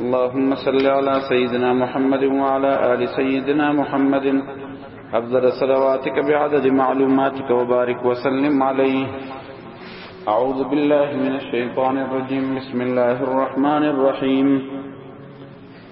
اللهم صل على سيدنا محمد وعلى آل سيدنا محمد أفضل صلواتك بعدد معلوماتك وبارك وسلم عليه أعوذ بالله من الشيطان الرجيم بسم الله الرحمن الرحيم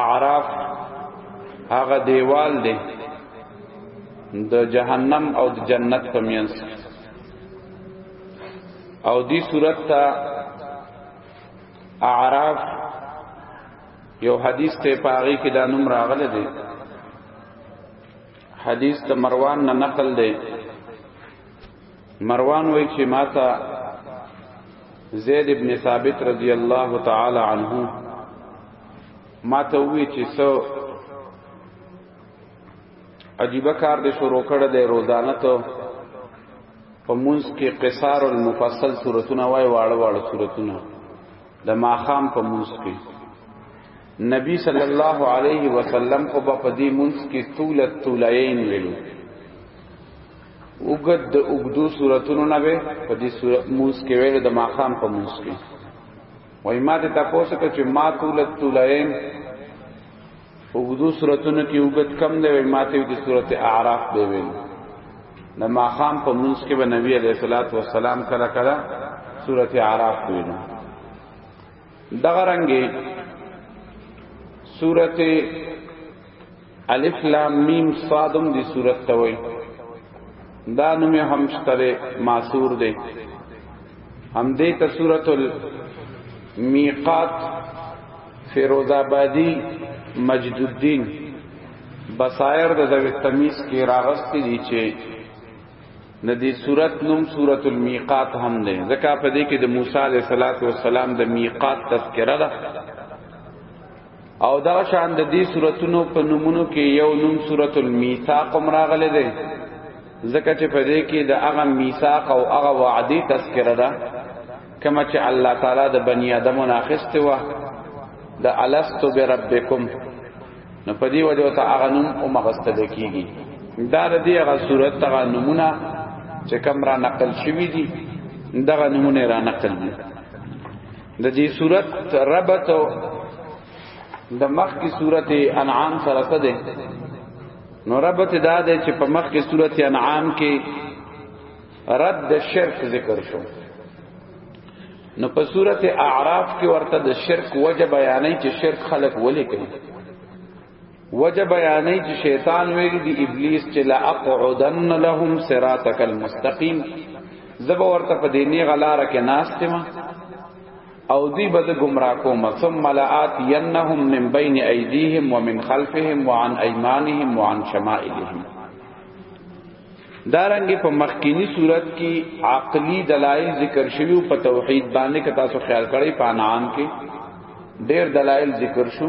اعراف هغه دیوال دی د جهنم او د جنت په مینس او دی صورت ته اعراف یو حدیث ته پاغي کې دا نوم راغله دی حدیث د مروان نه نقل دی مروان وای چې ماته زید ابن ثابت رضی الله تعالی عنہ ماته وی چې سو عجیب کار دې شروع کړ دې روزانه ته په منځ کې قصار المفصل صورتونه وای واړه واړه صورتونه د ماخام په منځ کې نبی صلی الله علیه وسلم او په دې منځ کې طول الطولین ویلو اوګد د اوګدو صورتونو نه به په دې صورت مونږ کې ویل د ماقام په مونږ کې وای ما ته تاسو ته چې ما تولت تولین اوګدو صورتونو کې اوګد کم دی وای ما ته د صورت اعراف دی ویل د ماقام په مونږ کې به نبی علیہ الصلوۃ والسلام کله کله صورت اعراف ویل دغه رنګه صورت الف لام میم صادم دی صورت ته وای دا نوم هم شتره ماسور دی هم دې ته صورت المیقات فیروز آبادی مجد الدین بصائر د ذوی تمیز کې راغستی دي چې د دې صورت نوم صورت المیقات هم ده ځکه په دې کې د موسی علیه السلام د میقات تذکرہ ده او دا شان د دې سوراتونو په نومونو کې یو نوم سورۃ المیثاق مراغله ده ځکه چې په دې کې د هغه میثاق او هغه وعده تذکرہ ده کما چې الله تعالی د بنی آدم ناخسته و د الست بربکم نو په دې وجه ته هغه نوم او مغسته کیږي دا د دې هغه صورت هغه نمونه چې کم را نقل شوی دي دغه نمونه را نقل دي د دې صورت ربط د مخ کی صورت انعام سره څه ده نو ربط دا ده چې په مخ کی صورت انعام کې رد شرک ذکر شو نو په صورت اعراف کې ورته د شرک وجه بیانې چې شرک خلق ولې کوي وجه بیانې چې شیطان ویل دی ابلیس چې لا اقعدن لهم صراطک المستقیم زبا ورته په دیني غلار کې ناستم او دی بد گمراه کوم ثم لآت ینهم من بین ایدیهم ومن خلفهم وعن ایمانهم وعن شمائلهم دارنګ په مخکینی صورت کې عقلی دلایل ذکر شوی په توحید باندې کتا سو خیال کړی په انعام کې ډیر دلایل ذکر شو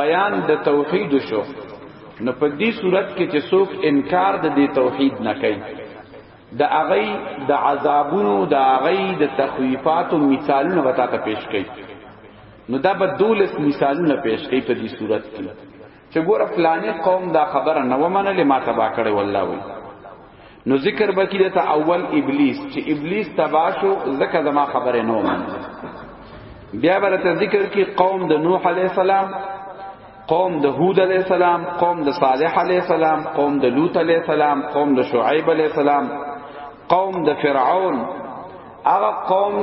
بیان د توحید شو نو په دې صورت کې چې څوک انکار د دې توحید نه کوي د اغی د عذابونو د اغی د تخویفاتو مثالونه وتا ته پیش کړي نو دا به دولس مثالونه پیش کړي په دې صورت کې چې ګوره فلانه قوم دا خبره نه ومنله ما تبا کړي والله وي نو ذکر بکی دتا اول ابلیس چې ابلیس تباشو زکه زما خبره نو من بیا برته ذکر کی قوم د نوح علی السلام قوم د هود علی السلام قوم د صالح علی السلام قوم د لوط علی السلام قوم د شعیب علی السلام قوم د فرعون هغه قوم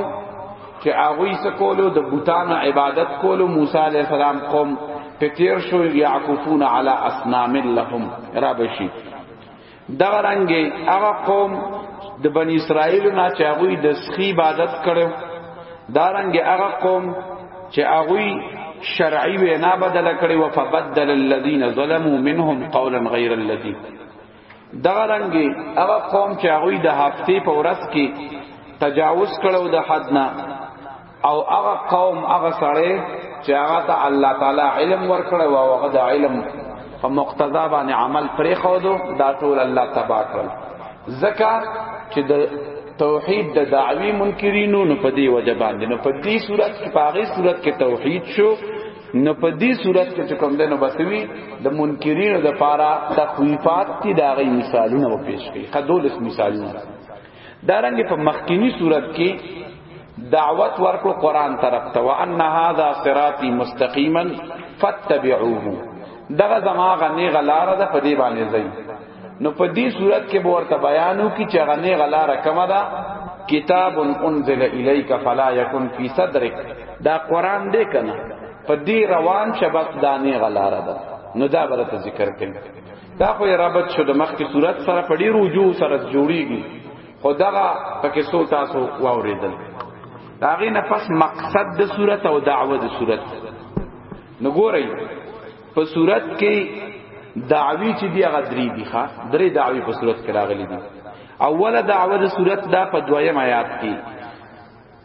چې هغه یې کولو د بوتان عبادت کولو موسی علی السلام قوم پتیر شو یعکفون علی اصنام لهم رابشی دا رنګي هغه قوم د بنی اسرائیل نه چې هغه د سخی عبادت کړو دا رنګي هغه قوم چې هغه شرعي وینا بدل کړي او فبدل الذين ظلموا منهم قولا غير الذي دا رنګي هغه قوم چې هغه د هفته په ورځ کې تجاوز کړو د حد نه او هغه قوم هغه سړی چې هغه ته الله تعالی علم ورکړی او هغه د علم په مقتضا باندې عمل پرې خو دو دا ټول الله تبا کړل زکه چې د توحید د دعوی منکرینو نو په دی وجه باندې نو په دی صورت کې پاغي صورت کې توحید شو نو په دی صورت کې کوم دنو بسوي د منکرینو د پاره تخویفات دي دا غي مثالونه و پیش کړي قدولس مثالونه دارنګ په مخکینی صورت کې دعوت ورکو قران طرف ته وان هذا صراطي مستقيما فاتبعوه دغه زما غنی غلار ده په دې باندې ځای نو په دې صورت کې به ورته بیانو کې چې غنی غلار کما ده کتاب انزل الیک فلا یکن فی صدرک دا قران دې کنه په دې روان شبق دانه غلار ده نو دا برته ذکر کړي دا خو رابط شو د مخکې صورت سره په ډیرو جو سره جوړیږي خو دغه پکې سو تاسو واوریدل دا غي نه پس مقصد د صورت او دعوه د صورت نو ګورئ په صورت کې دعوی چې دی هغه درې دي ښا درې دعوی په صورت کې راغلي دي اوله دعوه د صورت دا په دویم آیات کې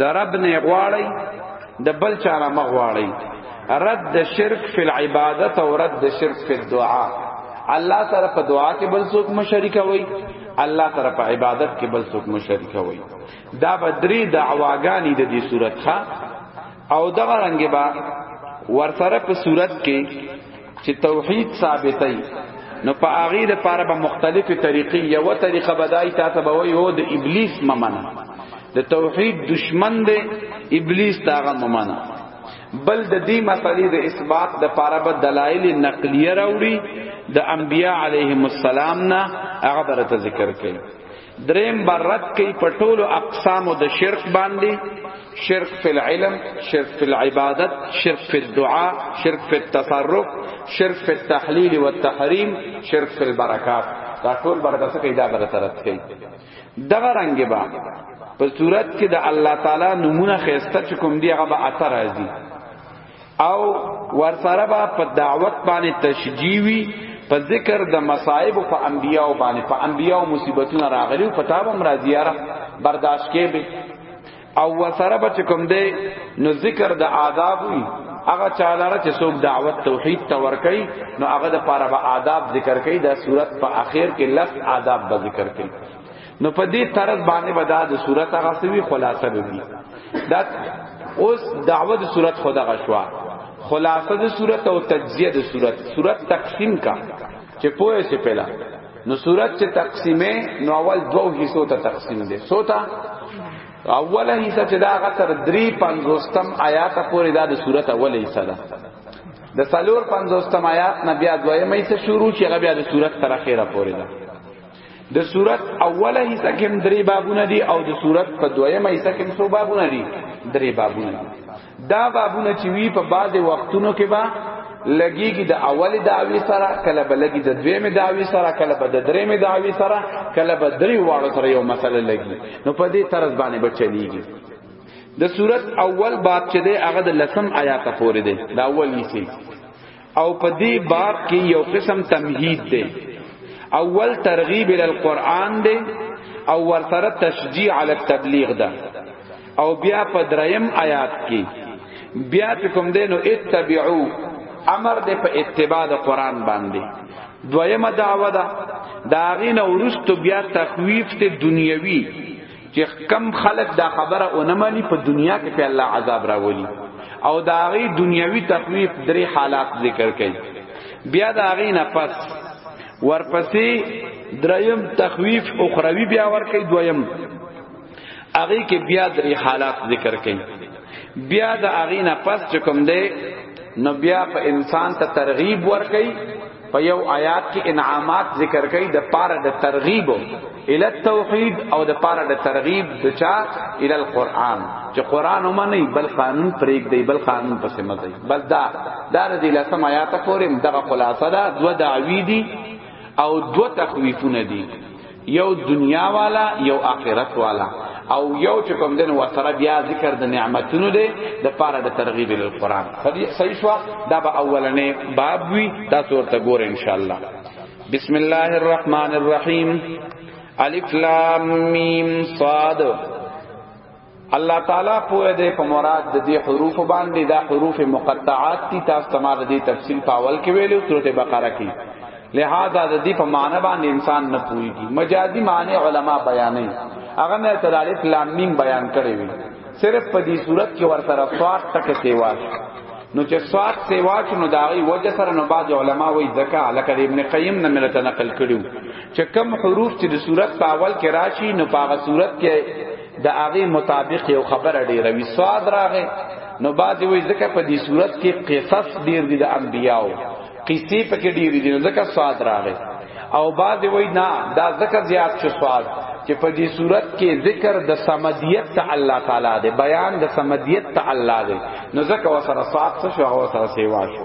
د رب نه غواړی د بل چا نه مغواړی رد شرک فی العبادت او رد شرک فی الدعاء الله سره په دعا کې بل څوک مشرک وای الله سره په عبادت کې بل څوک مشرک وای دا بدری دعواګانی د دې صورت ښا او دغه رنگ با ورسره په صورت کې چې توحید ثابتای نو په هغه د پاره به مختلفه طریقې یو طریقه بدای تا ته به وای او د ابلیس ممنه د توحید دشمن دی ابلیس داغه ممنه بل د دې مسلې د اثبات د پاره به دلایل نقلیه راوړي د انبیاء علیهم السلام نه هغه برته ذکر کړي دریم برت کوي په ټولو اقسامو د شرک باندې شرک فی العلم شرک فی العبادت شرک فی الدعاء شرک فی التصرف شرک فی التحلیل والتحریم شرک فی البرکات دا ټول برکات کوي دا برکات رد کوي دغه رنگ با په صورت کې د الله تعالی نمونه خسته چې کوم دی هغه به اثر راځي او ورسره با په دعوت باندې تشجیوی په ذکر د مصائب په انبیاء باندې په انبیاء مصیبتونه راغلی په تاب هم راځیاره برداشت کې به او وسره بچ کوم دی نو ذکر د آداب وی هغه چاله چې څوک دعوت توحید ته ور کوي نو هغه د پاره به آداب ذکر کوي د صورت په اخر کې لس آداب به ذکر کوي نو په دې طرز باندې ودا د صورت هغه سوي خلاصه به وي دا اوس دعوه د صورت خدا غشوا خلاصه د صورت او تجزیه د صورت صورت تقسیم کا چې پوهه سي پهلا نو صورت چې تقسیمه نو اول دوه حصو ته تقسیم دي سوتا اوله حصہ چې دا غتر 350 آیات پورې دا د صورت اوله حصہ ده د سلور 50 آیات نه بیا دویمه حصہ شروع چې غبیا د صورت تر اخره پورې ده د صورت اوله حصہ کې درې بابونه دي او د صورت په دویمه حصہ کې څو بابونه دي درې بابونه دي دا بابونه چې وی په بعض وختونو کې با لګیږي د اول داوی سره کله به لګي د دویمه داوی سره کله به د دریمه داوی سره کله به درې واړو سره یو مسله لګي نو په دې طرز باندې به چلیږي د صورت اول باب چې دی هغه د لسم آیات پورې دی دا اول یې او په دې باب کې یو قسم تمهید دی اول ترغیب ال القرآن دی او ورسره تشجیع علی التبلیغ ده او بیا په دریم آیات کې بیا کوم دینو اتبعو امر دې په اتباع د قرآن باندې دویمه دعوه ده دا غینه ورستو بیا تخویف ته دنیوي چې کم خلق دا خبره اونمانی په دنیا کې په الله عذاب راولي او دا غي دنیوي تخویف درې حالات ذکر کړي بیا دا غي نه پس ورپسې دریم تخویف اخروی بیا ور کوي دویم هغه کې بیا درې حالات ذکر کړي بیا دا غي نه پس چې کوم دی نو بیا په انسان ته ترغیب ور کوي په یو آیات کې انعامات ذکر کړي د پاره د ترغیب ال توحید او د پاره د ترغیب د چا ال القرآن چې قرآن هم نه بل قانون پرېګ دی بل قانون پسې مزه بل دا دا د لسم آیات پورې دغه خلاصه ده دو دعوی دي او دو تخویفونه دي یو دنیا والا یو آخرت والا او یو چې کوم دین و سره بیا ذکر د نعمتونو دی د پاره د ترغیب ال قران صحیح شو دا به اولنې باب وی دا صورت ګور ان شاء الله بسم الله الرحمن الرحیم الف لام میم صاد الله تعالی پوهه دې په مراد د دې حروف باندې دا حروف مقطعات دي تاسو ته ما د دې تفصیل په اول کې ویلو سورته بقره کې لہذا د دې په معنی باندې انسان نه پوهیږي مجازي معنی علما بیانې هغه مې تر الف لام میم بیان کړی وی صرف په دې صورت کې ورسره صاد تک سیوا نو چې صاد سیوا چې نو داغي وجه سره نو بعض علما وایي ځکه لکه ابن قیم نه ملته نقل کړیو چې کم حروف چې د صورت په اول کې راشي نو په هغه صورت کې د هغه مطابق یو خبره ډیره وی سواد راغې نو بعضی وی ځکه په دې صورت کې قصص ډیر دي د انبیاو قصې پکې ډیر دي نو ځکه سواد راغې او بعضی وی نه دا ځکه زیات شو سواد چې په دې صورت کې ذکر د سمدیت ته الله تعالی دی بیان د سمدیت ته الله دی نو ځکه وسره سواد شو او سره سیوا شو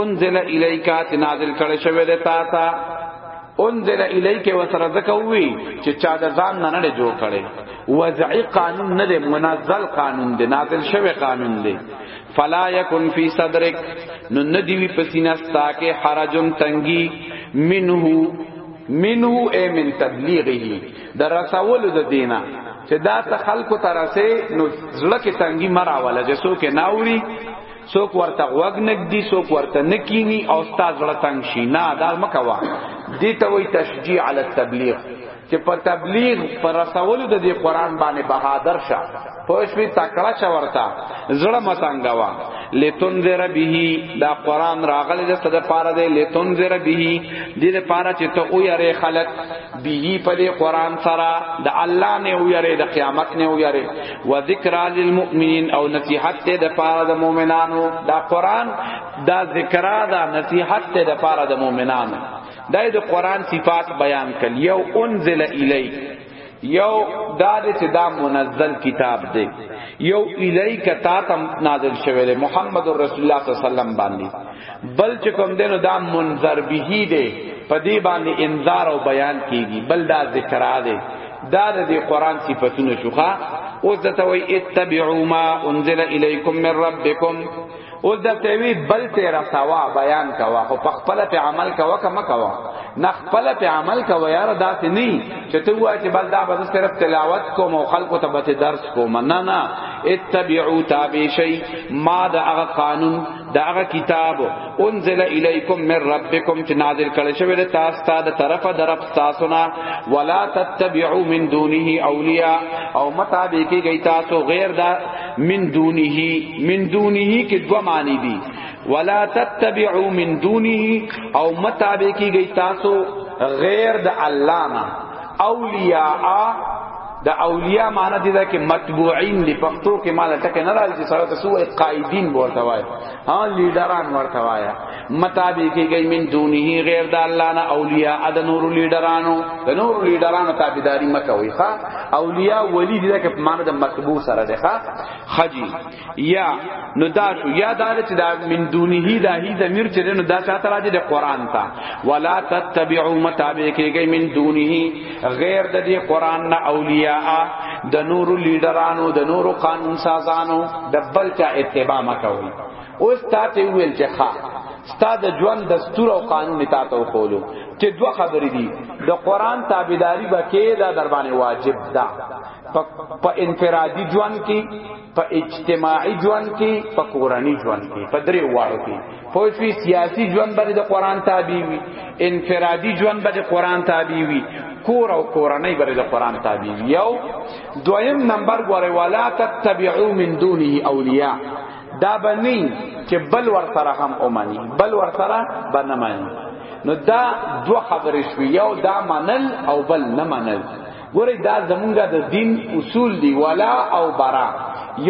انزل الیک چې نازل کړي شوی دی تا ته انزل الیک وسره زکه وی چې چا د ځان نه نه جوړ کړي وضعی قانون نه دی منزل قانون دی نازل شوی قانون دی فلا یکن فی صدرک نو ندی وی پسینا ستا کې حرجن تنگی منه منه ای من تبلیغه در رسول د دینه چې دا ته خلکو ترسه نو زړه کې تنگی مراواله چې څوک ناوري څوک ورته وګ نګدي څوک ورته نکینی او استاد زړه تنگ شي نه دا مکوا دي ته وی تشجيع علی التبلیغ چې په تبلیغ پر رسول د دې قران باندې بهادر شه پښوی تکړه چا ورتا زړه متنګوا لتنذر به دا قران راغلی د صد پاره دی لتنذر به دې لپاره چې ته او یری خلق به په دې قران سره د الله نه او یری د قیامت نه او یری و ذکر للمؤمنین او نصیحت ته د پاره د مؤمنانو دا قران دا ذکر دا نصیحت ته د پاره د مؤمنانو دا د قران صفات بیان کړي یو انزل الیک یو دا چې دا منزل کتاب دی یو الیک تا تم نازل شوی دی محمد رسول الله صلی الله علیه وسلم باندې بل چې کوم دینو دا منذر به دی په دې باندې انذار او بیان کیږي بل دا ذکر دی دا د دې قران صفاتونه شوخه او د توي اتبعوا ما انزل اليكم من ربكم او د توي بل تیرا سوا بیان کوا خو په خپل په عمل کوا کما کوا نه خپل په عمل کوا یار داسې نه چې ته وا چې بل دا به صرف تلاوت کوم او خلکو ته به درس کوم نه نه اتبعوا تابع شي ما دا هغه قانون دا هغه کتاب انزل الیکم من ربکم چې نازل کړي شوی له تاسو ته د طرفه درف تاسو نه ولا تتبعوا من دونه اولیاء او مطابق کیږي تاسو غیر دا من دونه من دونه کې دوه معنی دي ولا تتبعوا من دونه او مطابق کیږي تاسو غیر د الله نه اولیاء دا اولیاء معنی دی دا کې متبوعین دی پښتو کې معنی ټکه نه راځي سره تاسو وای قائدین ورته وای ها لیډران ورته وای متابع کېږي من دونه غیر د الله نه اولیاء اد نور لیډرانو د نور لیډرانو تابعداري مکوي ښا اولیاء ولی دی دا کې معنی د متبوع سره ده ښا خجی یا نو دا شو یا دا چې دا من دونه دا هی د میر چې نو دا چاته راځي د قران ته ولا تتبعوا متابع کېږي من دونه غیر د دې قران نه اولیاء د نور لیډرانو د نور قانون سازانو د بل چا اتباع مکوي اوس تاسو ویل چې ښا ستا د ژوند دستور او قانون تا ته وقولو چې دوه خبرې دي د قران تابعداري بکې دا در باندې واجب ده په انفرادي ژوند کې په اجتماعي ژوند کې په کورنی ژوند کې په درې واړو کې پوهوي سیاسي ژوند باندې د قران تابع وي انفرادي ژوند باندې قران تابع وي کور او کورنۍ باندې د قران تابع وي یو دویم نمبر غوړې والا تتبعو من دونه اولیاء دا بنی چې بل ور سره هم اومانی بل ور سره بنمانی نو دا دو خبرې شوي یو دا منل او بل نه منل ګورې دا زمونږ د دین اصول دی ولا او برا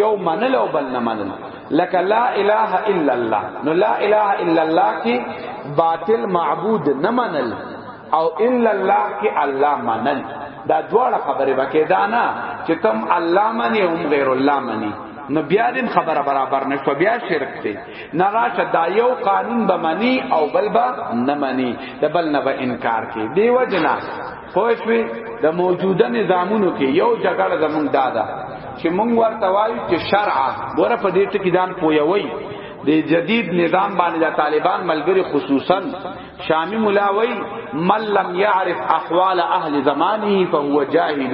یو منل او بل نه منل لک لا اله الا الله نو لا اله الا الله کی باطل معبود نه منل او الا الله کی الله منل دا دواړه خبره وکې دا نه چې تم الله منی هم غیر الله منی نو بیا دې خبره برابر نشو بیا شرک دی نه راشه دا یو قانون به منی او بل به نه منی د بل نه به انکار کی دی وجنا پوه شوې د موجوده نظامونو کې یو جګړه زمونږ دا ده چې مونږ ورته وایو چې شرع ګوره په دې ټکي دان پویوي د جدید نظام باندې د طالبان ملګری خصوصا شامی ملاوی من لم يعرف احوال اهل زمانه فهو جاهل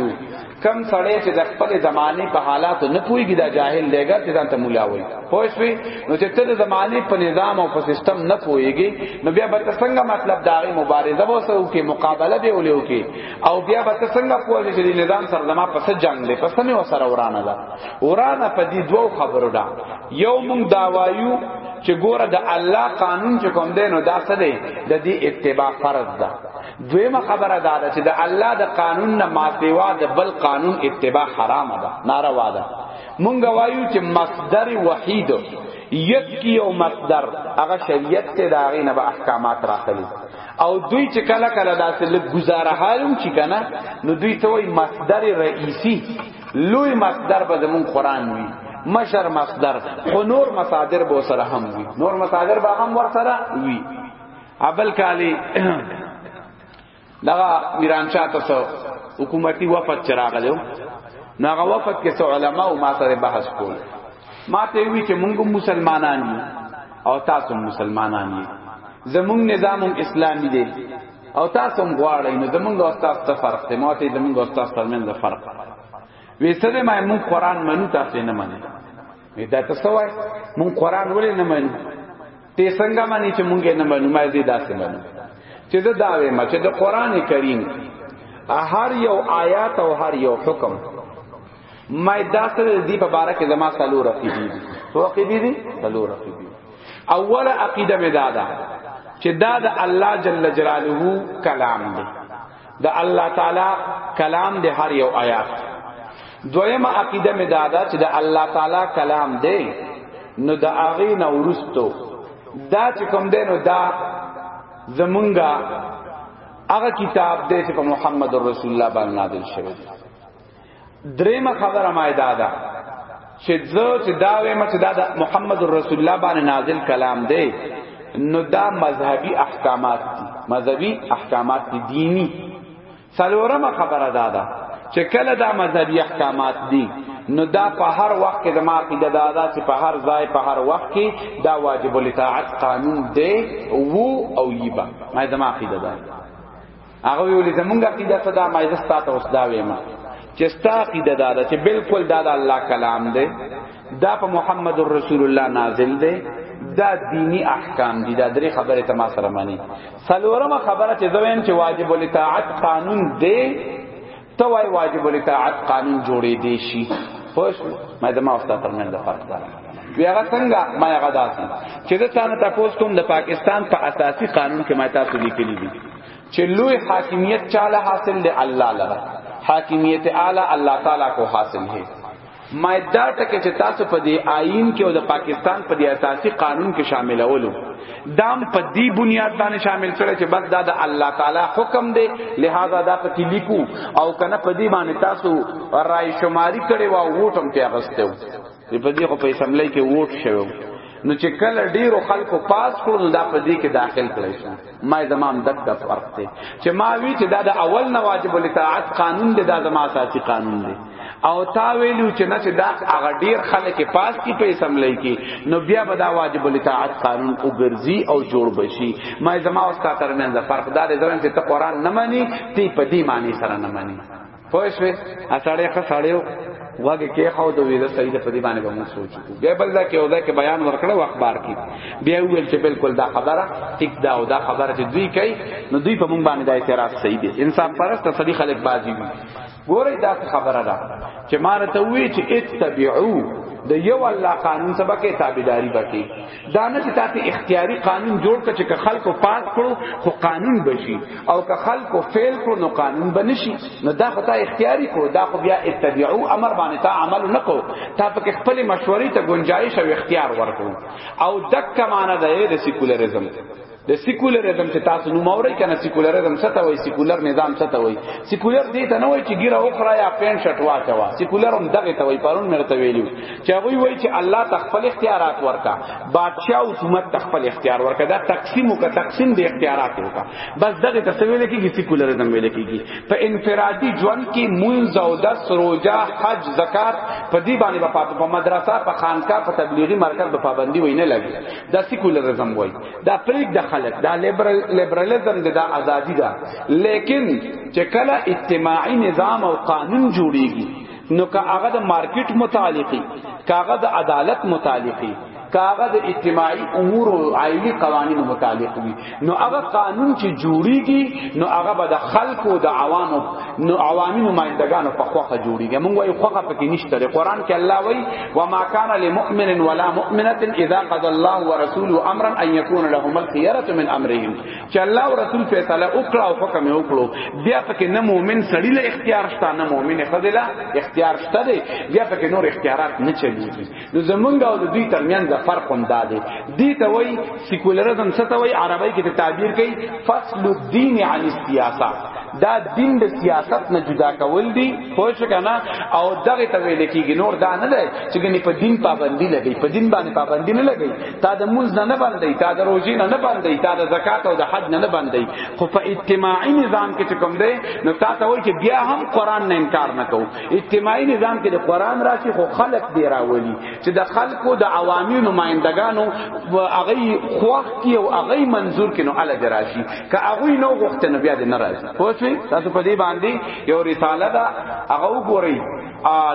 کم سړی چې د خپل زمانه په حالاتو نه پويږي دا جاهل دیګا چې ځان ته مولا وایي پوه شئ نو چې ته د زمانه په نظام او په سیستم نه پويږي نو بیا به څنګه مطلب داغي مبارزه وسو کې مقابله به ولیو کې او بیا به څنګه پوهې چې د نظام سره زما پس جنگ دی پس مې وسره ورانه ده ورانه په دې دوو خبرو ده یو مونږ دا وایو چې ګوره د الله قانون چې کوم دی نو دا څه دی د دې اتباع فرض ده دویمه خبره دا ده چې د الله د قانون نه ماسیوا د بل قانون اتباع حرام ده ناروا ده مونږ وایو چې مصدر وحید یک کی او مصدر هغه شریعت ته دا غي نه به احکامات راخلي او دوی چې کله کله داسې لږ گزاره حالم چې کنه نو دوی ته وایي مصدر رئیسی لوی مصدر به زمون قران وي مشر مصدر خو نور مصادر به سره هم وي نور مصادر به هم ور سره وي ابل کالی دغه میرانشاه تاسو حکومتي وفد چراغلو ناغه وفد کې څو علما او ما سره بحث کول ما ته وی چې موږ مسلمانان یو او تاسو مسلمانان یو زموږ نظام اسلامي دی او تاسو غواړئ نو زموږ او تاسو ته فرق دی ماته زموږ او تاسو ترمن د فرق وی سره ما موږ قران منو تاسو نه منئ دا تاسو وای موږ قران ولې نه منو ته څنګه مانی چې مونږه نه منو ما دې داسې منو چې دا داوې ما چې د قران کریم هر یو آیات او هر یو حکم ما داسې دی په بارا کې زما سلو رقیب دي تو رقیب دي سلو رقیب دي اوله عقیده مې دادا چې دا د الله جل جلاله کلام دی د الله تعالی کلام د هر یو آیات دویمه عقیده می دادا چې د الله تعالی کلام دی نو د هغه نه ورستو دا چې کوم دی نو دا زمونږه هغه کتاب دی چې په محمد رسول الله باندې نازل شوی دی دریمه خبره ما ادا ده چې زه چې دا وایم چې دا محمد رسول الله باندې نازل کلام دی نو دا مذهبي احکامات دي مذهبي احکامات دي دینی څلورمه خبره دا ده چې کله دا مذهبي احکامات دي نو دا په هر وخت کې د ما عقیده دا ده چې په هر ځای په هر وخت کې دا واجب الاطاعت قانون دی وو او یبا ما د ما عقیده ده هغه ویلي زمونږه عقیده ته دا مایده ستاته اوس دا ویما چې ستا عقیده دا ده چې بالکل دا د الله کلام دی دا په محمد رسول الله نازل دی دا دینی احکام دي دا درې خبره ته ما سره مانی سلورمه خبره چې زویم چې واجب الاطاعت قانون دی ته وای واجب الاطاعت قانون جوړې دی شي خوش مې د ما او ستاسو ترمنځ فرق ده بیا هغه څنګه ما هغه داسې چې د تانه تاسو کوم د پاکستان په اساسي قانون کې ما تاسو لیکلي دي چې لوی حاکمیت چاله حاصل دی الله لره حاکمیت اعلی الله تعالی کو حاصل ہے ما دا ټکه چې تاسو په دې آئین کې او د پاکستان په دې اساسي قانون کې شاملولو دام په دې بنیاد باندې شامل کړي چې بس دا د الله تعالی حکم دی لہذا دا په کې لیکو او کنه په دې باندې تاسو رائے شماری کړي وا ووټم ته اغستو په دې خو په اسمبلی کې ووټ شوی نو چې کله ډیرو خلکو پاس کړو دا په دې کې داخل کړی شو ما زمام دک د فرق ته چې ما وی چې دا د اول نه واجب الاطاعت قانون دی دا زما اساسي قانون دی او تا ویلو چې نه چې دا هغه ډیر خلک پاس کی په اسمبلی کې نو بیا به دا واجب الاطاعت قانون وګرځي او جوړ بشي ما زما او ستا ترمنځ فرق دا دی ځکه چې ته قران نه مانی تی په دې معنی سره نه مانی پوه شوې اساړې ښه ساړیو واګه کې خو د ویزه سید په دې باندې به موږ سوچو بیا بل دا کې او دا کې بیان ورکړو اخبار کې بیا ویل چې بالکل دا خبره ټیک دا او دا خبره چې دوی کوي نو دوی په موږ باندې دا اعتراض صحیح دی انسان پرست سړي خلک بازی وي ګورې دا خبره ده چې مارته وی چې اتبعو د یو الله قانون سبا کې تابعداري وکړي دا نه چې تاسو اختیاري قانون جوړ کړئ چې خلکو پاس کړو خو قانون بشي او که خلکو فعل کړو نو قانون بنشي نو دا خو تا اختیاري کو دا خو بیا اتبعو امر باندې تا عمل نکو تا په خپل مشورې ته گنجائش او اختیار ورکړو او دک معنا ده د سیکولریزم د سیکولرزم چې تاسو نوم اورئ کنه سیکولرزم څه ته وایي سیکولر نظام څه ته وایي سیکولر دې ته نه وایي چې ګیره اوخرا یا پین شټ واچوا سیکولر هم دغه ته وایي پرون مرته ویلو چې هغه وایي چې الله تخفل اختیارات ورکا بادشاہ او حکومت تخفل اختیار ورکا دا تقسیم وکا تقسیم د اختیارات وکا بس دغه ته ویل کېږي سیکولرزم ویل کېږي په انفرادي ژوند کې مونږ او د سروجا حج زکات په دې باندې په مدرسه په خانقاه په تبلیغي مرکز په پابندي وینه لګي دا سیکولرزم وایي دا پریک د خلک دا لیبرال لیبرالیزم دا ازادي ده لیکن چې کله اجتماعي نظام او قانون جوړیږي نو که هغه د مارکیټ متعلقي که هغه د عدالت متعلقي کاغه د اجتماعي امور او عائلي قوانینو متعلق وي نو هغه قانون چې جوړیږي نو هغه به د خلکو د عوامو نو عوامي نمائندگانو په خوخه جوړیږي موږ وايي خوخه پکې نشته قرآن کې الله وایي وما كان لمؤمن ولا مؤمنة اذا قضى الله ورسوله امرا ان يكون لهم الخيرة من امرهم چې الله او رسول فیصله وکړه او حکم یې وکړو بیا پکې نه مؤمن سړی له اختیار شته نه مؤمن خدله اختیار شته دی بیا پکې نور اختیارات نه چلیږي نو زمونږ او د دوی ترمنځ فرق هم دا دی دی ته وای سیکولرزم څه ته وای عربی کې تعبیر کوي فصل الدین عن السیاسه دا دین د سیاست نه جدا کول دي پوه شو کنه او دغه ته ویل کیږي نور دا نه دی چې ګنې په دین پابندی لګي په دین باندې پابندی نه لګي تا د مونږ نه نه باندې تا د روزي نه نه باندې تا د زکات او د حج نه نه باندې خو په اجتماعي نظام کې کوم دی نو تا ته وایي چې بیا هم قران نه انکار نه کوو اجتماعي نظام کې د قران راشي خو خلق دی راولي چې د خلکو د عوامي نمائندګانو هغه خوښ کی او هغه منظور کینو ال دراشي که هغه نو غوښتنه بیا د ناراض پوښوي تاسو په دې باندې یو رساله ده هغه وګورئ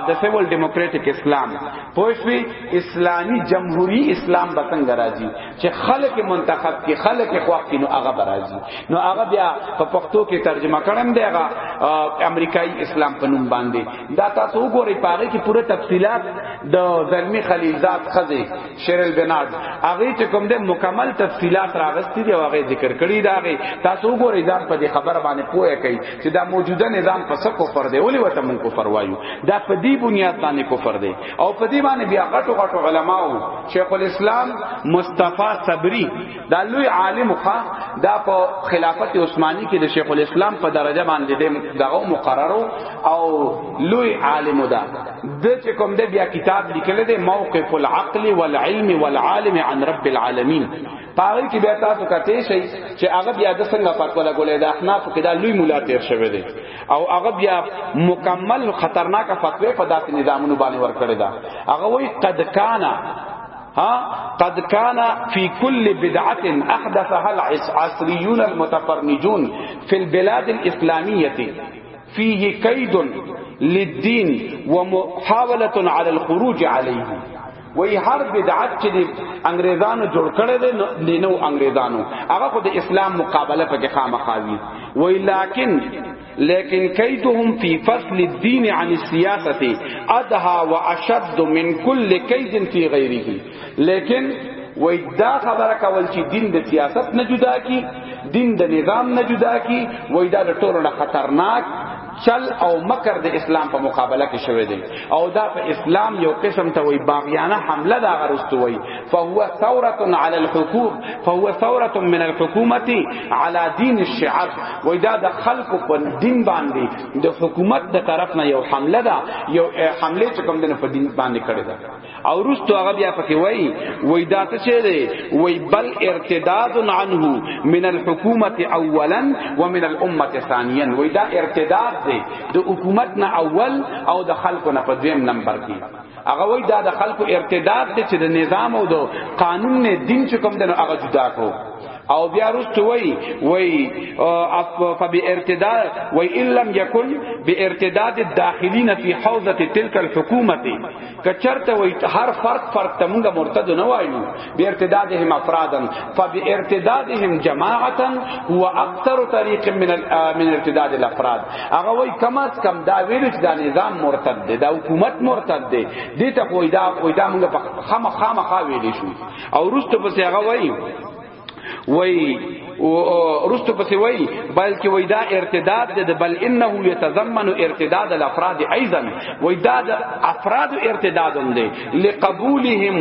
د سیول ډیموکراټک اسلام پوښوي اسلامی جمهوری اسلام به څنګه راځي چې خلک منتخب کې خلک خو کې نو هغه برازي نو هغه بیا په پښتو کې ترجمه کړم دی هغه امریکایي اسلام په نوم باندې دا تاسو وګورئ پاره کې پوره تفصيلات د زلمی خلیلزاد خزه شیر البناز هغه چې کوم د مکمل تفصيلات راغستې دی هغه ذکر کړی دا هغه تاسو وګورئ ځان په دې خبره باندې پوهه کوي چې دا موجوده نظام په څه کفر دی ولې وته مونږ کفر وایو دا په دې بنیاد باندې کفر دی او په دې باندې بیا غټو غټو علماو شیخ الاسلام مصطفی صبری دا لوی عالم خو دا په خلافت عثماني کې د شیخ الاسلام په درجه باندې دغه مقررو او لوی عالم ده د چې کوم د بیا کتاب لیکل دی موقف العقل والعلم والعالم عن رب العالمین پاره کې بیا تاسو کته شي چې هغه بیا د څنګه پاتو لګولې د احناف کې دا لوی مولا تیر شوی دی او هغه بیا مکمل خطرناک فتوی په داسې نظامونو باندې ور کړی دا هغه وی قد کانا ها قد كان في كل بدعة أحدثها العصريون المتفرنجون في البلاد الإسلامية فيه كيد للدين ومحاولة على الخروج عليه وی هر بدعت چې د انګريزانو جوړ کړي دي نه نو انګريزانو هغه خو د اسلام مقابله پکې خامخاوي وی لکن لیکن کیدهم فی فصل الدین عن السیاسه ادها واشد من کل کید فی غیره لیکن وای دا خبره کول چې دین د سیاست نه جدا کی دین د نظام نه جدا کی وای دا د ټولو نه خطرناک چل او مکر د اسلام په مقابله کې شوی دی او دا په اسلام یو قسم ته وای باغیانه حمله دا غرست وای فهو ثوره علی الحکوم فهو ثوره من الحکومت علی دین الشعب وای دا د خلق په دین باندې د حکومت د طرف نه یو حمله ده یو حمله چې کوم دنه په دین باندې کړی ده او رستو هغه بیا پکې وای وای دا څه شه دی وای بل ارتداد عنه من الحکومت اولا ومن الامه ثانیا وای دا ارتداد دی د حکومت نه اول او د خلکو نه په دویم نمبر کې هغه وای دا د خلکو ارتداد دی چې د نظام او د قانون نه دین چې کوم دی هغه جدا کو او بیا رست وی وی فبارتداد وی ان لم يكن بارتداد الداخلين في حوزه تلك الحكومه کچرته وای ته هر فرق فرق ته مونږه مرتد نه وایو به ارتدادهم افرادن فبارتدادهم جماعتا هو اکثر طریق من من ارتداد الافراد هغه وای کم از کم دا ویل چې دا نظام مرتد دی دا حکومت مرتد دی دې ته وای دا وای دا مونږه خامخا ویل شو او روستو پس هغه وای وای رستو پسې وای بلکې وای دا ارتداد ده بل انه يتضمن ارتداد الافراد ايضا وای دا د افراد ارتداد هم ده لقبولهم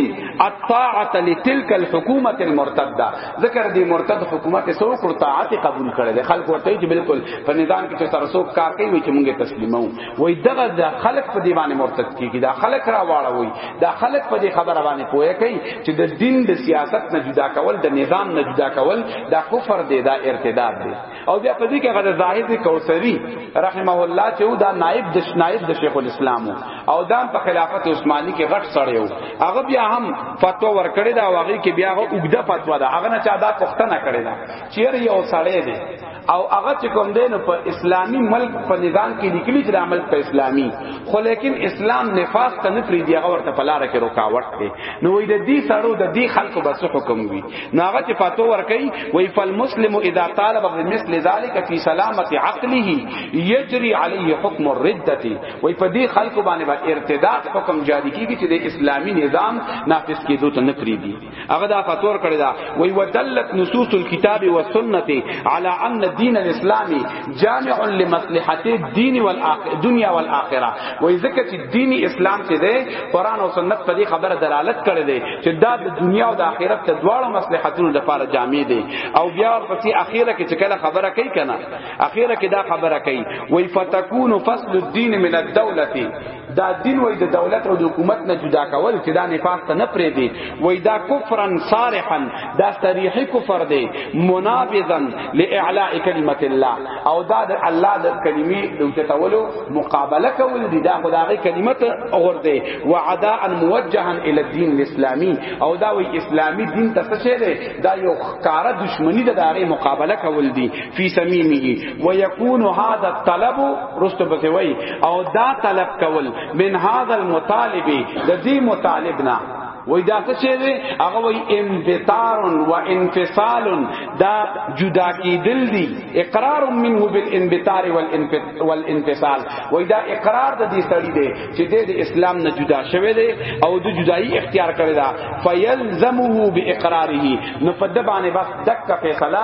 الطاعه لتلك الحكومه المرتده ذکر دی مرتد حکومت سو کړ طاعت قبول کړي خلک ورته چې بالکل په نظام کې چې ترسو کار کوي چې مونږه تسلیمو وای دغه د خلق په دی باندې مرتد کیږي دا خلق را واړه وای دا خلق په دی خبره باندې پوهه کوي چې د دین د سیاست نه جدا کول د نظام نه جدا کول دا کفر دی دا ارتداد دی او بیا په دې کې غزه زاهد کوثری رحمه الله چې دا نائب د نائب د شیخ الاسلام او دا په خلافت عثماني کې غټ سړی وو هغه بیا هم فتوا ورکړی دا واغی کې بیا هغه وګړه فتوا دا هغه نه چا دا پښتنه کړی دا چیر یو سړی دی او هغه چې کوم دین په اسلامی ملک په نظام کې لیکلي چې د عمل په اسلامی خو لیکن اسلام نفاس ته نه پریدي هغه ورته په لار کې رکاوټ دی نو وای د دې سړو د دې خلکو بس حکم وي نو هغه چې فاتو ور کوي وای فالمسلم اذا طالب بمثل ذلك في سلامت عقله يجري عليه حكم الرده وای په دې خلکو باندې با ارتداد حکم جاری کیږي چې د اسلامی نظام نافذ کیدو ته نه پریدي هغه دا فتور کړی دا وی ودلت نصوص الكتاب والسنه على ان الدين الاسلامي جامع لمصلحت الدين والدنيا والاخره وی ځکه چې دین اسلام چې ده قران او سنت په دې خبره دلالت کړی دی چې دا د دنیا او د آخرت ته دواړو مصلحتونو لپاره جامع دی او بیا ورپسې اخیره کې چې کله خبره کوي کنه اخیره کې دا خبره کوي وی فتكون فصل الدين من الدوله دا دین وای د دولت او د حکومت نه جدا کول چې دا نفاق ته نه پرې دی وای دا کفرن صارحا دا صریحی کفر دی منابذا لاعلاء کلمت الله او دا د الله د کلمې د چتولو مقابله کول دی دا خدای کلمت اور دی وعداء موجها الى الدين الاسلامي او دا وای اسلامی دین ته څه دی دا یو کار دشمنی د دغه مقابله کول دی فی سمیمه ويكون هذا الطلب رستو بس وای او دا طلب کول من هذا المطالب د دې مطالبنا وای دا څه شی دی هغه وای انفطار و انفصال دا جدا کیدل دی اقرار منه بالانفطار والانفصال وای دا اقرار د دې سړی دی چې د اسلام نه جدا شوی دی او د جدائی اختیار کړی دا فیلزمه باقراره نو په د باندې بس دک فیصله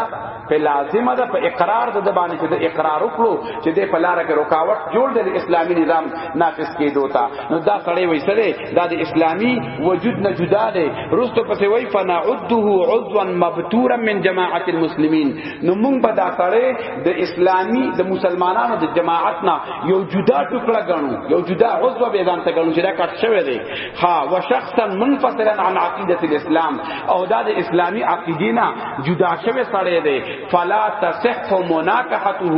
په لازمه ده په اقرار ده د باندې چې د اقرار وکړو چې د په لار کې رکاوټ جوړ دی د اسلامي نظام نافذ کېدو ته نو دا سړی وایي سره دا د اسلامي وجود نه جدا دی رستو پسې وایي فنعده عضوا مبتورا من جماعت المسلمین نو موږ به دا سړی د اسلامي د مسلمانانو د جماعت نه یو جدا ټوکړه غنو یو جدا عضو به ځان ته غنو چې دا کټ شوی دی ها وشخصا منفصلا عن عقیده الاسلام او دا د اسلامي عقیدینا جدا شوه سړی دی فلا تصح مناکحته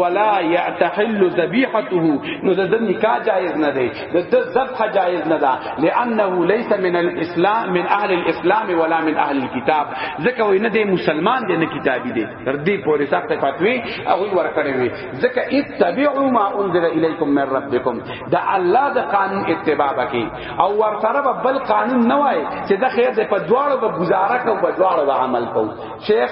ولا يتحل ذبيحته نو د نکاح جایز نه دی د ذبح جایز نه ده لانه ليس من الاسلام من اهل الاسلام ولا من اهل الكتاب ځکه وای نه دی مسلمان دی نه کتابی دی تر دې پورې سخت فتوی او ورکړې وي ځکه اتبعوا ما انزل اليكم من ربكم دا الله د قانون اتباع وکړي او ورسره به بل قانون نه وای چې د خیر د په دواړو به گزاره کو په دواړو به عمل کو شیخ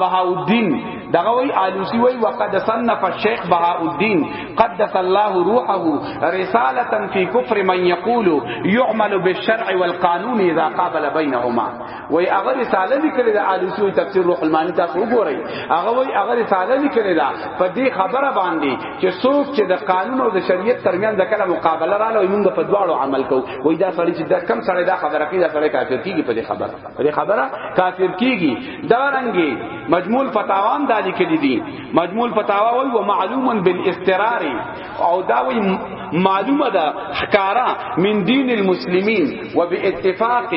بهاءالدین دغه وی آلوسی وی وقد صنف الشیخ بهاءالدین قدس الله روحه رساله فی کفر من یقول يعمل بالشرع والقانون اذا قابل بينهما وای هغه رساله لیکلې ده الوسی تفسیر روح المانی تاسو وګورئ هغه وای هغه رساله لیکلې ده په دې خبره باندې چې څوک چې د قانون او د شریعت ترمن د کله مقابله را لوي موږ په دواړو عمل کوو وای دا سړی چې د کم سړی دا خبره کوي دا سړی کافر کیږي په دې خبره په دې خبره کافر کیږي دا رنګي مجموع فتاوان دا لیکلې دي مجموع فتاوا وای و معلوم بالاسترار او دا وی معلومه ده حکارا من دین المسلمین و به اتفاق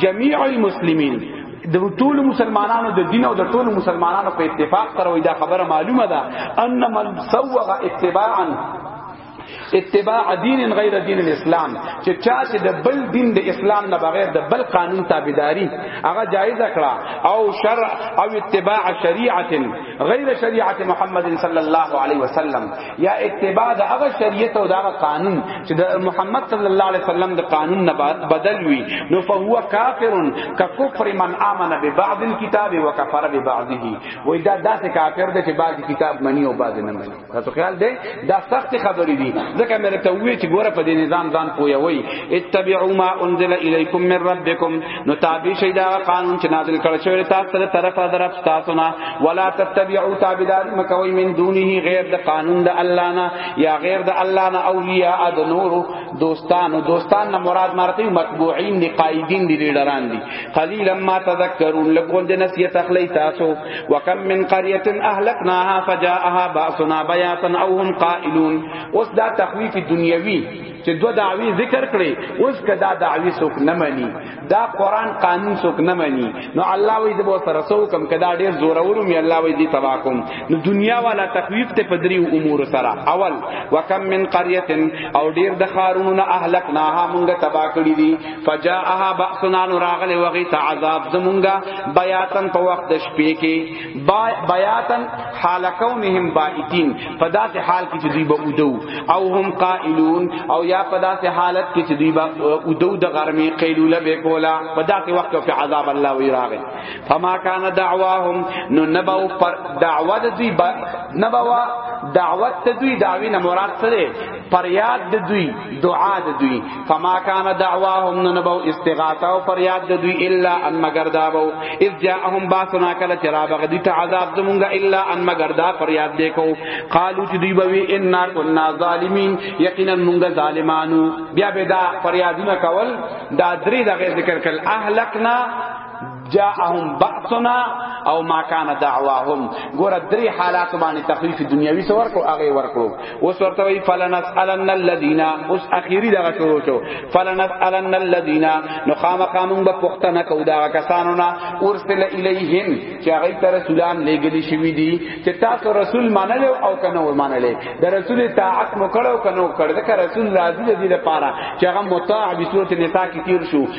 جميع المسلمین د ټول مسلمانانو د دین او د ټول مسلمانانو په اتفاق سره وی دا خبره معلومه ده ان من سوغ اتباعا اتباع دین غیر دین الاسلام چې چا چې د بل دین د اسلام نه بغیر د بل قانون تابعداري هغه جایز کړه او شرع او اتباع شریعت غیر شریعت محمد صلی الله علیه وسلم یا اتباع د هغه شریعت او د هغه قانون چې د محمد صلی الله علیه وسلم د قانون نه بدل وي نو فهو کافر ککفر من امن ببعض الكتاب وکفر ببعضه وای دا داسې کافر دی چې بعضی کتاب منی او بعضی نه منی تاسو خیال دی دا سخت خبرې دي ځکه مې ته وی چې ګوره په دې نظام ځان پوي وي اتبعوا ما انزل الیکم من ربکم نو تابع شي دا قانون چې نازل کړ شوی تاسو سره طرف درف تاسو نه ولا تتبعوا تابعدار مکوي من دونه غیر د قانون د الله نه یا غیر د الله نه اولیاء د نور دوستان او دوستان نه مراد مرتي متبوعين دي قائدين دي لیډران دي قليلا ما تذكرون لګول د نسیت اخلی تاسو وکم من قريه اهلكناها فجاءها باسنا بياتا او هم قائلون اوس دا تخويف دنیوي چې دوه دعوی ذکر کړي اوس کدا دعوی څوک نه مانی دا قران قانون څوک نه مانی نو الله وی د بو سره سو کم کدا ډیر زور ورم الله وی دی تبا کوم نو دنیا والا تخویف ته پدری امور سره اول وکم من قريه او ډیر د خارون اهلکناها مونږه تبا کړی دي فجاءها باسنا راغله وغي تعذاب زمونږه بیاتن په وخت د شپې کې بیاتن حال کونهم بائتین په داسې حال کې چې دوی به اودو او هم قائلون او یا په داسې حالت کې چې دوی به اودو د غرمې قیلوله به کولا په داسې وخت کې عذاب الله وی راغی فما کان دعواهم نو نبو پر دعوت دوی نبوا دعوت دوی دعوی نه مراد څه فریاد د دوی دعا د دوی فما کان دعواهم نبو استغاثه او فریاد د دوی الا ان مگر دابو اذ جاءهم باسنا کله چرا بغ دوی ته عذاب زمونږه الا ان مگر دا فریاد دیکو قالو چې دوی بوي ان كنا ظالمین یقینا مونږه ظالمانو بیا به دا فریادونه کول دا درې دغه ذکر کړل اهلکنا جاءهم بعثنا او ما كان دعواهم ګور درې حالات باندې تخفیف دنیوي سور کو هغه ورکو اوس ورته وی فلنسالن الذين اوس اخیری دغه شروع شو فلنسالن الذين نو خامخامون به پختنه کو دا کسانو نا ارسل الیهم چې هغه تر رسولان لګلی شوی دي چې تاسو رسول منل او کنه و منل د رسول طاعت مو کړو کنه کړ د رسول راضی دي لپاره چې هغه مطاع به صورت نساء کې تیر شو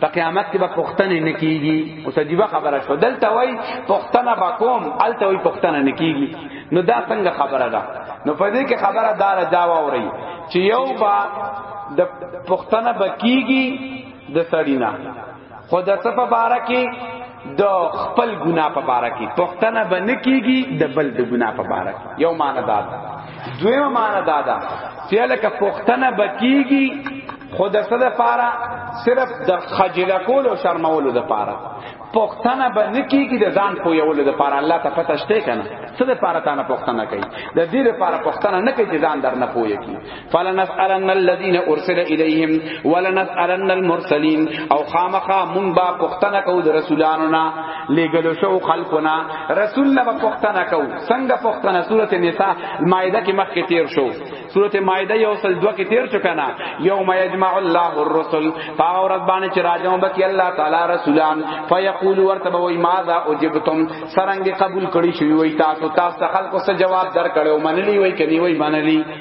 په قیامت کې به پښتنه نه کیږي او سجیبه خبره شو دلته وای پښتنه به کوم الته وای پښتنه نه کیږي نو دا څنګه خبره ده نو په دې کې خبره دار دا ووري چې یو با د پښتنه بکیږي د سړینا خود څه په بارا کې د خپل ګنا په باره کې پښتنه بنه کیږي د بل د ګنا په باره کې یو معنی دا ده دویمه معنی دا ده چې لکه پښتنه بکیږي خود سره د پاره صرف د خجل کول او شرمولو د پاره پښتنه به نکیږي د ځان په یولو د پاره الله ته پته شته کنه څه د پاره تانه پښتنه کوي د دې لپاره پښتنه نه کوي چې ځان در نه پوي کی فلنسألن الذين ارسل اليهم ولنسألن المرسلين او خامخا مون با پختنه کو د رسولانو نا لګلو شو خلقنا رسول نه پختنه کو څنګه پختنه سوره نساء مائده کې مخ کې تیر شو سوره مائده یو سل دو کې تیر شو کنه یوم یجمع الله الرسل پاور باندې چې راځم بکی الله تعالی رسولان فیقول ورتبه وای ماذا اجبتم سرنګ قبول کړی شوی وای تاسو تاسو خلکو څه جواب درکړو منلی وای کني وای منلی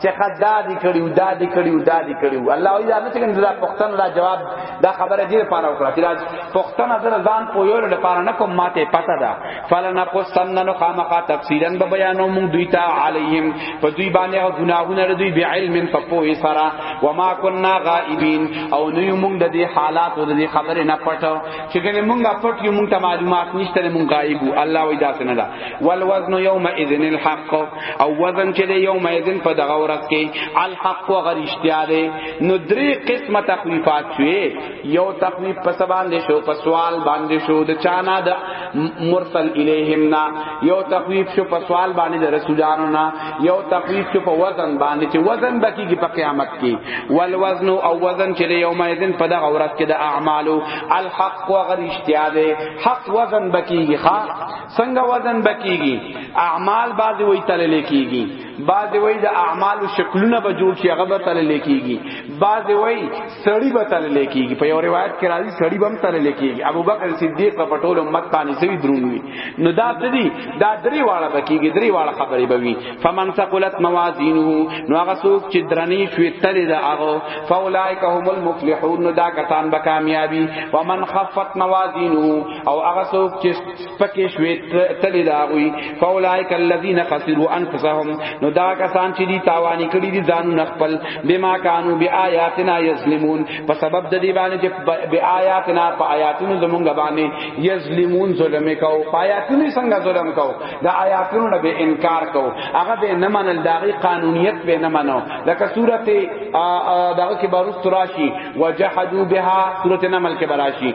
چې خدا دې کړیو دا دې کړیو دا دې کړیو الله وی دا نه چې دا پښتن را جواب دا خبره دې لپاره وکړه چې دا پښتن در ځان پویول لپاره نه کوم ماته پته ده فلنا قصن نو خامخا تفصیلا به بیانو مونږ دوی ته علیهم په دوی باندې او ګناهونه دوی به علم په پوهې سره و ما كنا غائبین او نو مونږ د دې حالات او د دې خبره نه پټو چې ګنې مونږه پټ یو مونږ ته معلومات نشته مونږ غایب الله وی دا څنګه والوزن یومئذ الحق او وزن چې دی یومئذ په دغه ورځ کې الحق او غریشتیا دی نو درې قسمه تخویفات شوې یو تخویف په سبان دي شو په سوال باندې شو د چانا د مرسل الیهم نا یو تخویف شو په سوال باندې د رسولانو نا یو تخویف شو په وزن باندې چې وزن بکیږي په قیامت کې والوزن او وزن چې دی یومئذ په دغه ورځ کې د اعمالو الحق او غریشتیا دی حق وزن بکیږي ښا څنګه وزن بکیږي اعمال بعد وی تل لیکيږي بعد وی د اعمال شکلونه به جوړ شي هغه به تل لیکيږي بعد وی سړی به تل لیکيږي په یو روایت کې راځي سړی به هم تل لیکيږي ابوبکر صدیق په ټول امت باندې سوي درونوي نو دا ددی دا درې واړه بکیږي درې واړه خبرې به وي فمن ثقلت موازینه نو هغه څوک چې درنی شوي تل دا هغه فاولائک هم المفلحون نو دا کسان به کامیابی ومن خفت موازینه او هغه څوک چې پکې شوي تللی دا وي فاولائک الذین خسروا انفسهم نو دا کسان چې دي تاوانی کړی دي ځان خپل بما کانوا بیااتنا یظلمون په سبب د دې باندې چې بیااتنا په آیاتونو زمونږ باندې یظلمون ظلم کاو آیاتونو څنګه ظلم کاو دا آیاتونو نه به انکار کاو هغه به نه منل داغي قانونیت به نه منو لکه سورته داغه کې باروس تراشی وجحدوا بها سورته نمل کې براشی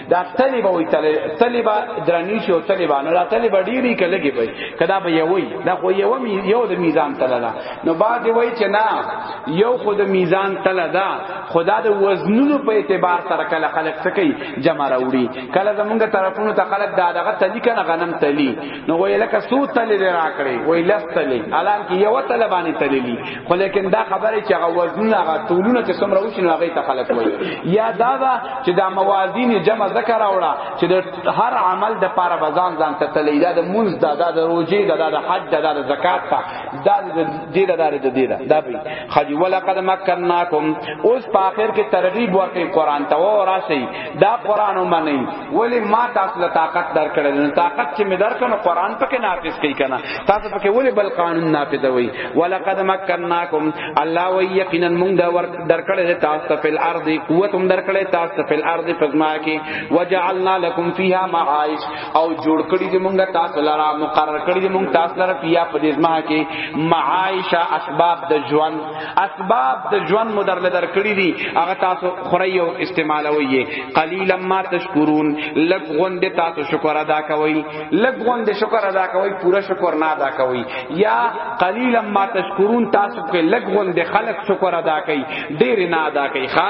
دا تلی به وي تلی به درنی شي او تلی به نه دا تلی به ډیری کلګي وي کدا به یوي دا خو یو می یو د میزان تل ده نو بعد وای چې نه یو خو د میزان تل ده خدا د وزنونو په اعتبار سره کله خلق سکی جمع راوړي کله زمونږ طرفونو ته خلق دا دغه تلی کنه غنم تلی نو وای لکه سو تلی راکړي وای لس تلی الان کې یو تل باندې تلی خو لیکن دا خبره چې هغه وزن هغه ټولونه چې څومره وشي هغه ته خلق وایي یا دا دا چې دا موازین جمع ذکر راوړه چې د هر عمل د پاره بزان ځان ته تللی دا د منز دا دا د روزي دا دا د حج دا دا د زکات دا دا دې دا دا دې دا دا به خج ولقد مکناکم اوس په اخر کې ترغیب ورکړي قران ته او راشي دا قران ومني ولی ما تاسو له طاقت درکړل نو طاقت چې می درکنه قران پکې نافذ کوي کنه تاسو پکې ولی بل قانون نافذ وي ولقد مکناکم الله وی یقینا موږ دا ور درکړل تاسو ته په ارض قوت هم درکړل تاسو ته په ارض پزما کې وجعلنا لكم فيها معايش او جوړ کړی دې موږ تاسو لپاره مقرر کړی دې موږ تاسو لپاره پیا په دې ځما کې معايشه اسباب د ژوند اسباب د ژوند مو درل درکړي دي هغه تاسو خوري او استعمالوي قليلا ما تشکرون لګ غوند تاسو شکر ادا کوي لګ غوند شکر ادا کوي پورا شکر نه ادا کوي یا قليلا ما تشکرون تاسو کې لګ غوند خلق شکر ادا کوي ډېر نه ادا کوي ښا